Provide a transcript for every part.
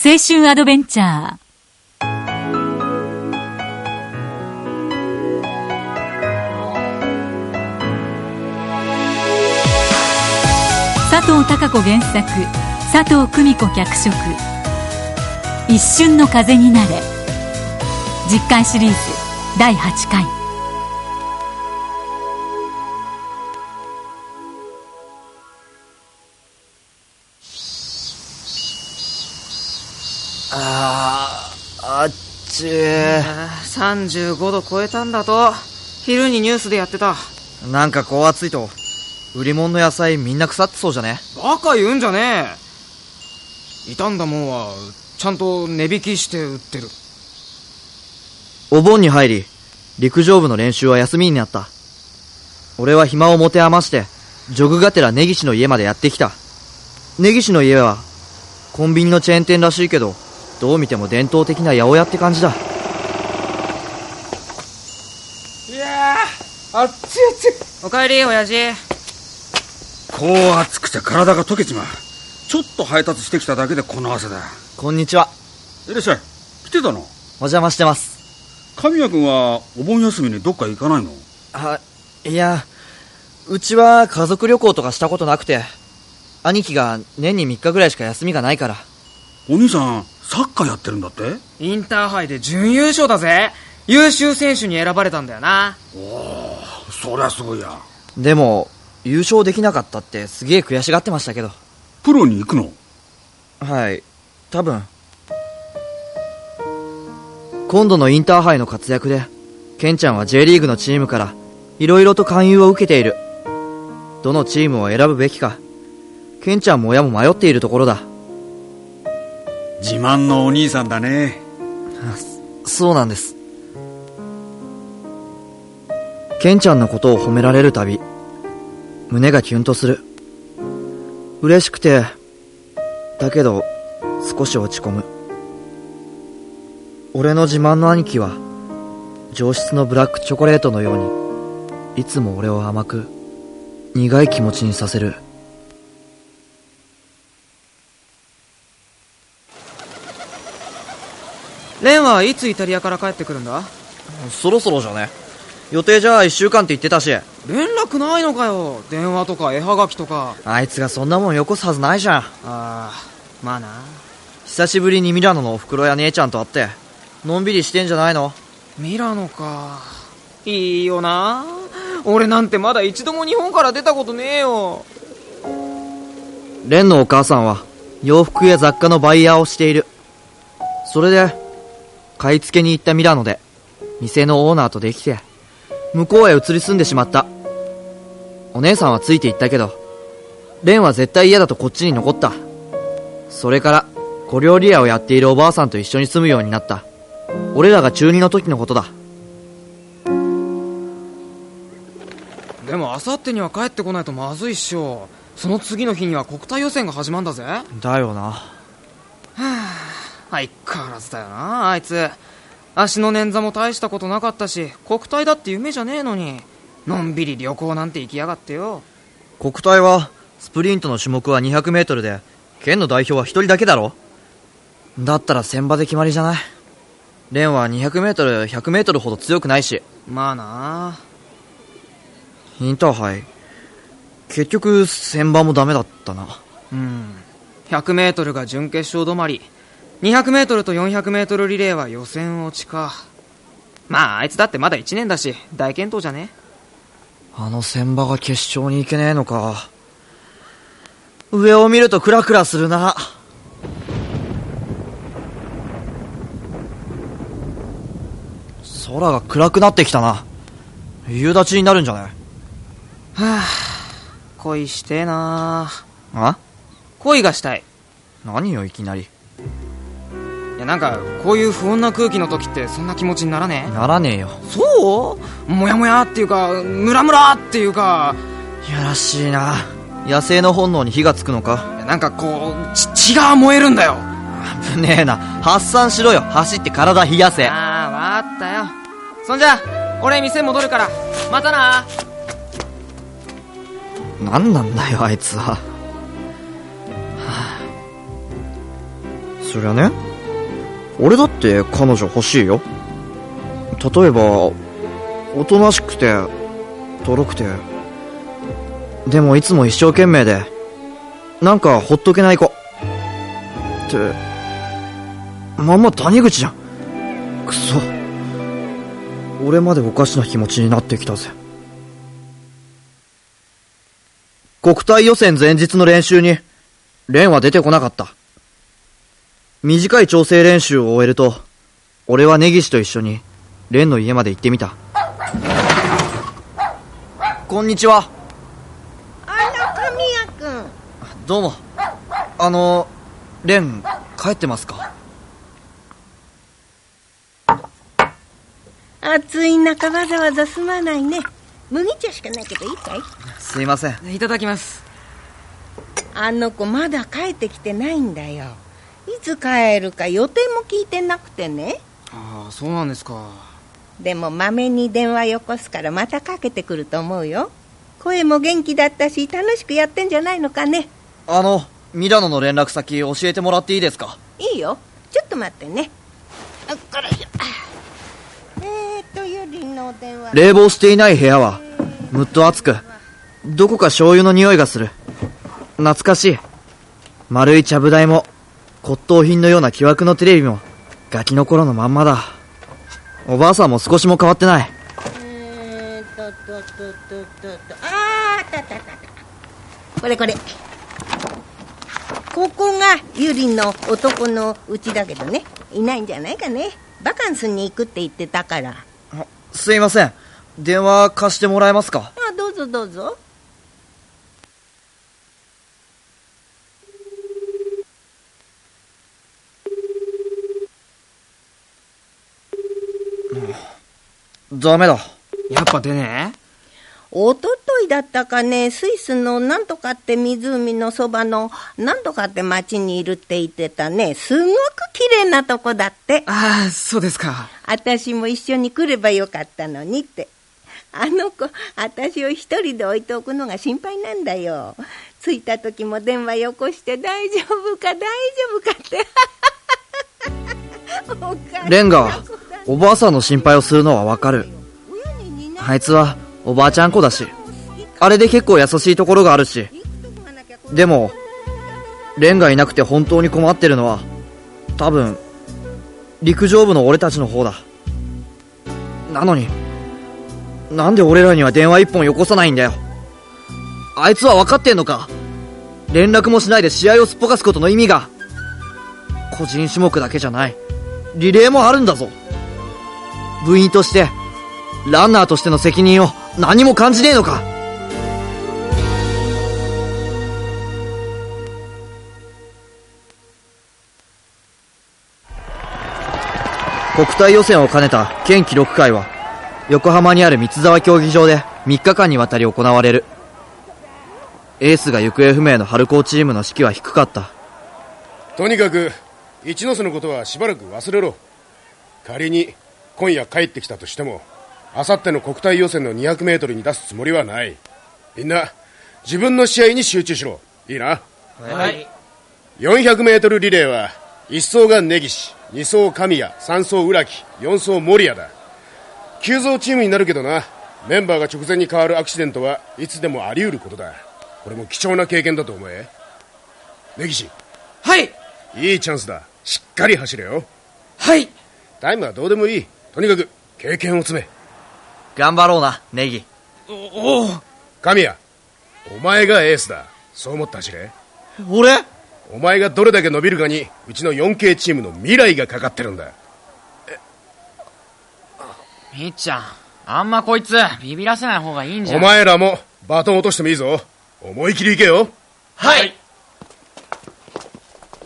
青春アドベンチャー。佐藤孝子原作佐藤久美子脚色「一瞬の風になれ」実感シリーズ第8回。あーあっちー。35度超えたんだと昼にニュースでやってた。なんかこう暑いと売り物の野菜みんな腐ってそうじゃね？バカ言うんじゃねえ。傷んだもんはちゃんと値引きして売ってる。お盆に入り陸上部の練習は休みになった。俺は暇を持て余してジョグがてら根岸の家までやってきた。根岸の家はコンビニのチェーン店らしいけどどう見ても伝統的な八百屋って感じだ。いやあっちあっちおかえり親父。こう暑くて体が溶けちまう。ちょっと配達してきただけでこの汗だ。こんにちは。いらっしゃい。来てたの？お邪魔してます。神谷君はお盆休みにどっか行かないの？あいやうちは家族旅行とかしたことなくて兄貴が年に3日ぐらいしか休みがないから。お兄さんサッカーやってるんだって？インターハイで準優勝だぜ。優秀選手に選ばれたんだよな。そりゃすごいや。でも優勝できなかったってすげえ悔しがってましたけど。プロに行くの？はい多分。今度のインターハイの活躍でケンちゃんは J リーグのチームから色々と勧誘を受けている。どのチームを選ぶべきか。ケンちゃんも親も迷っているところだ自慢のお兄さんだね。そうなんです。ケンちゃんのことを褒められるたび胸がキュンとする。嬉しくてだけど少し落ち込む。俺の自慢の兄貴は上質のブラックチョコレートのようにいつも俺を甘く苦い気持ちにさせる。レンはいつイタリアから帰ってくるんだ？そろそろじゃね。予定じゃ1週間って言ってたし。連絡ないのかよ。電話とか絵はがきとか。あいつがそんなもんよこすはずないじゃん。ああまあな。久しぶりにミラノのお袋や姉ちゃんと会ってのんびりしてんじゃないの？ミラノか。いいよな。俺なんてまだ一度も日本から出たことねえよ。レンのお母さんは洋服や雑貨のバイヤーをしている。それで買い付けに行ったミラノで店のオーナーとできて向こうへ移り住んでしまった。お姉さんはついて行ったけどレンは絶対嫌だとこっちに残った。それから小料理屋をやっているおばあさんと一緒に住むようになった。俺らが中2の時のことだ。でもあさってには帰ってこないとまずいっしょ。その次の日には国体予選が始まるんだぜ。だよな相変わらずだよなあいつ。足の捻挫も大したことなかったし国体だって夢じゃねえのにのんびり旅行なんて行きやがってよ。国体はスプリントの種目は 200m で県の代表は一人だけだろ。だったら選馬で決まりじゃない。レンは 200m、100m ほど強くないし。まあな。インターハイ。結局選馬もダメだったな。うん。100m が準決勝止まり 200m と 400m リレーは予選落ちか。まああいつだってまだ1年だし大健闘じゃね？あの選馬が決勝に行けねえのか。上を見るとクラクラするな。空が暗くなってきたな。夕立になるんじゃない？はあ恋してえなあ？恋がしたい。何よいきなりなんかこういう不穏な空気の時ってそんな気持ちにならね？ならねえよ。えそう？モヤモヤっていうかムラムラっていうか。やらしいな。野生の本能に火がつくのか。いやなんかこうち血が燃えるんだよ。危ねえな。発散しろよ。走って体冷やせ。ああわかったよ。そんじゃ俺店戻るからまたな。何なんだよあいつは、はあ。そりゃね俺だって彼女欲しいよ。例えばおとなしくてとろくて。でもいつも一生懸命でなんかほっとけない子。ってまんま谷口じゃん。くそ。俺までおかしな気持ちになってきたぜ。国体予選前日の練習に蓮は出てこなかった。短い調整練習を終えると俺は根岸と一緒に蓮の家まで行ってみた。こんにちは。あら神谷君。どうも。あの蓮帰ってますか？暑い中わざわざすまないね。麦茶しかないけどいいかい？すいません。いただきます。あの子まだ帰ってきてないんだよいつ帰るか予定も聞いてなくてね。ああそうなんですか。でもまめに電話よこすからまたかけてくると思うよ。声も元気だったし楽しくやってんじゃないのかね。あのミラノの連絡先教えてもらっていいですか？いいよ。ちょっと待ってね。あこれえーとゆりの電話。冷房していない部屋はむっと暑くどこか醤油の匂いがする。懐かしい。丸いちゃぶ台も骨董品のような木枠のテレビもガキの頃のまんまだ。おばあさんも少しも変わってない。えーとととととと。あーあったたあった。これこれ。ここがゆりの男の家だけどね。いないんじゃないかね。バカンスに行くって言ってたから。あすいません。電話貸してもらえますか？あどうぞどうぞダメだ。やっぱ出ねおとといだったかねスイスのなんとかって湖のそばのなんとかって町にいるって言ってたね。すごく綺麗なとこだって。ああそうですか。私も一緒に来ればよかったのにって。あの子私を一人で置いておくのが心配なんだよ。着いた時も電話よこして大丈夫か大丈夫かって。おかしなレンガ。子だねおばあさんの心配をするのはわかる。あいつはおばあちゃん子だしあれで結構優しいところがあるしでもレンがいなくて本当に困ってるのは多分陸上部の俺たちの方だ。なのになんで俺らには電話一本よこさないんだよ。あいつは分かってんのか。連絡もしないで試合をすっぽかすことの意味が。個人種目だけじゃない。リレーもあるんだぞ。部員としてランナーとしての責任を何も感じねえのか。国体予選を兼ねた県記録会は横浜にある三沢競技場で3日間にわたり行われる。エースが行方不明の春高チームの士気は低かった。とにかく一ノ瀬のことはしばらく忘れろ。仮に今夜帰ってきたとしてもあさっての国体予選の 200m に出すつもりはない。みんな自分の試合に集中しろ。いいな？はい。400m リレーは1走が根岸2走神谷3走浦木4走守谷だ。急増チームになるけどな。メンバーが直前に変わるアクシデントはいつでもあり得ることだ。これも貴重な経験だと思え。根岸。はい。いいチャンスだ。しっかり走れよ。はい。タイムはどうでもいいとにかく経験を積め。頑張ろうなネギ。おお。神谷お前がエースだ。そう思って走れ。俺？お前がどれだけ伸びるかにうちの 4K チームの未来がかかってるんだ。みっちゃん、あんまこいつ、ビビらせない方がいいんじゃおん。前らもバトン落としてもいいぞ。思い切り行けよ。はい。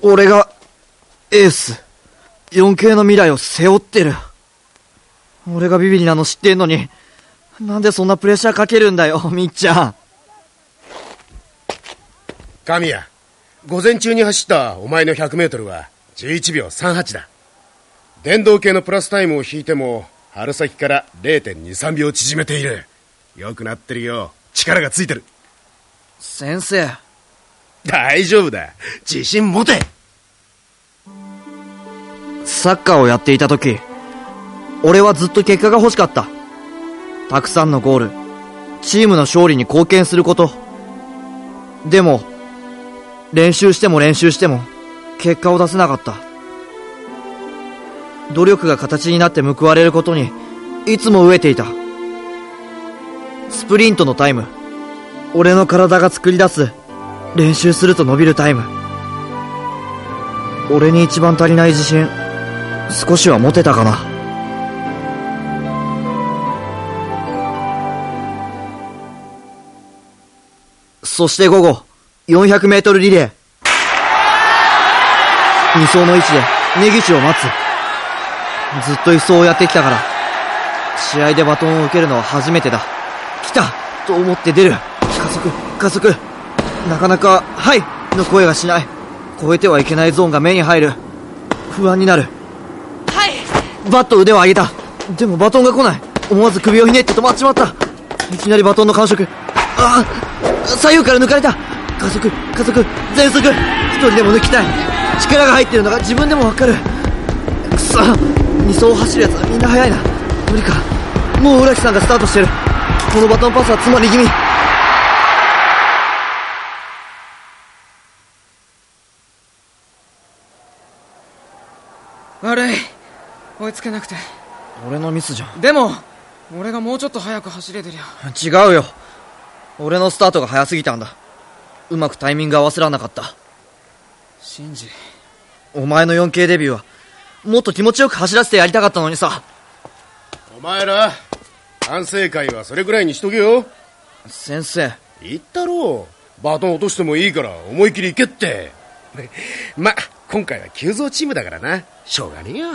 俺がエース 4K の未来を背負ってる俺がビビリなの知ってんのに。なんでそんなプレッシャーかけるんだよみっちゃん。神谷午前中に走ったお前の 100m は11秒38だ。電動系のプラスタイムを引いても春先から0.23秒縮めている。よくなってるよ。力がついてる。先生。大丈夫だ。自信持て。サッカーをやっていた時、俺はずっと結果が欲しかった。たくさんのゴール、チームの勝利に貢献すること。でも、練習しても練習しても、結果を出せなかった。努力が形になって報われることに、いつも飢えていた。スプリントのタイム。俺の体が作り出す、練習すると伸びるタイム。俺に一番足りない自信、少しは持てたかな。そして午後、400メートルリレー。2走の位置で、根岸を待つ。ずっと一走をやってきたから、試合でバトンを受けるのは初めてだ。来たと思って出る。加速、加速。なかなか、はいの声がしない。超えてはいけないゾーンが目に入る。不安になる。はいバット腕を上げた。でもバトンが来ない。思わず首をひねって止まっちまった。いきなりバトンの感触。ああ左右から抜かれた。加速加速全速一人でも抜きたい。力が入ってるのが自分でもわかる。くそ。二走走るやつはみんな速いな。無理か。もう浦木さんがスタートしてる。このバトンパスは詰まり気味悪い。追いつけなくて。俺のミスじゃん。でも俺がもうちょっと早く走れてりゃ。違うよ俺のスタートが早すぎたんだ。うまくタイミング合わせらんなかった。シンジ。お前の 4K デビューはもっと気持ちよく走らせてやりたかったのにさ。お前ら反省会はそれぐらいにしとけよ。先生。言ったろ。うバトン落としてもいいから思い切り行けって。ま今回は急増チームだからな。しょうがねえよ。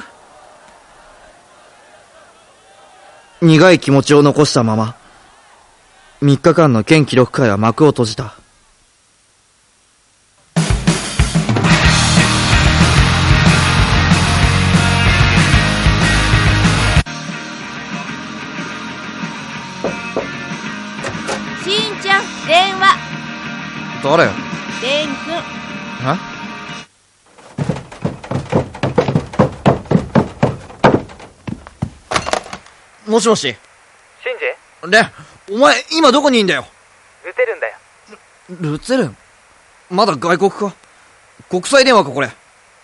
苦い気持ちを残したまま3日間の県記録会は幕を閉じた。しんちゃん、電話。誰？レン君。え？もしもし。シンジレン、お前、今どこにいんだよ？ルテルンだよ。ルツェルン？まだ外国か？国際電話かこれ。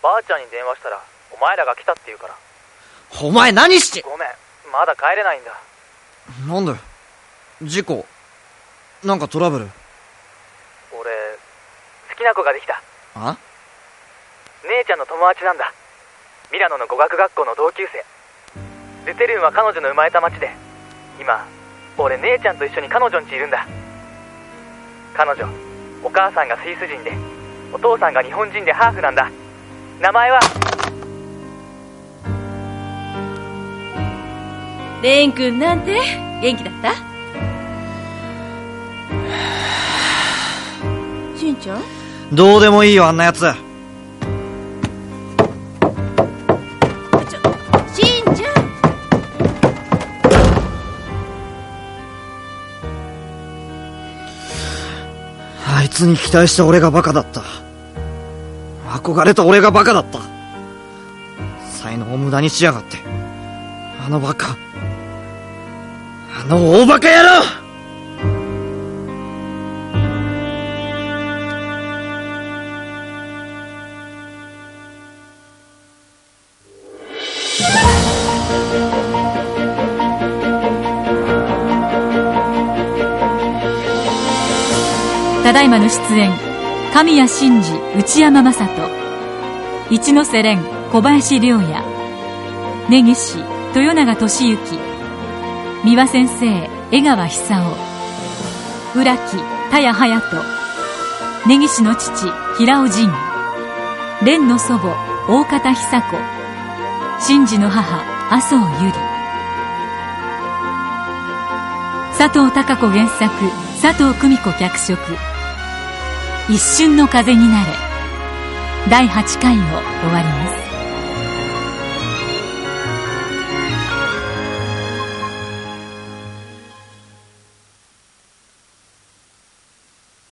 ばあちゃんに電話したら、お前らが来たって言うから。お前何して？ごめん、まだ帰れないんだ。なんだよ。事故？なんかトラブル？俺、好きな子ができた。あ？姉ちゃんの友達なんだ。ミラノの語学学校の同級生。ルテルンは彼女の生まれた町で、今、俺姉ちゃんと一緒に彼女ん家いるんだ。彼女お母さんがスイス人でお父さんが日本人でハーフなんだ。名前は？レン君なんて？元気だった？しんちゃん？どうでもいいよ、あんなやつ。つに期待した俺がバカだった。憧れた俺がバカだった。才能を無駄にしやがって。あのバカ。あの大バカ野郎ただいまの出演神谷真司内山雅人一ノ瀬廉小林陵也根岸豊永俊之三輪先生江川久夫浦木田谷隼人根岸の父平尾仁蓮の祖母大方久子真司の母麻生由里佐藤孝子原作佐藤久美子脚色。一瞬の風になれ。第8回を終わります。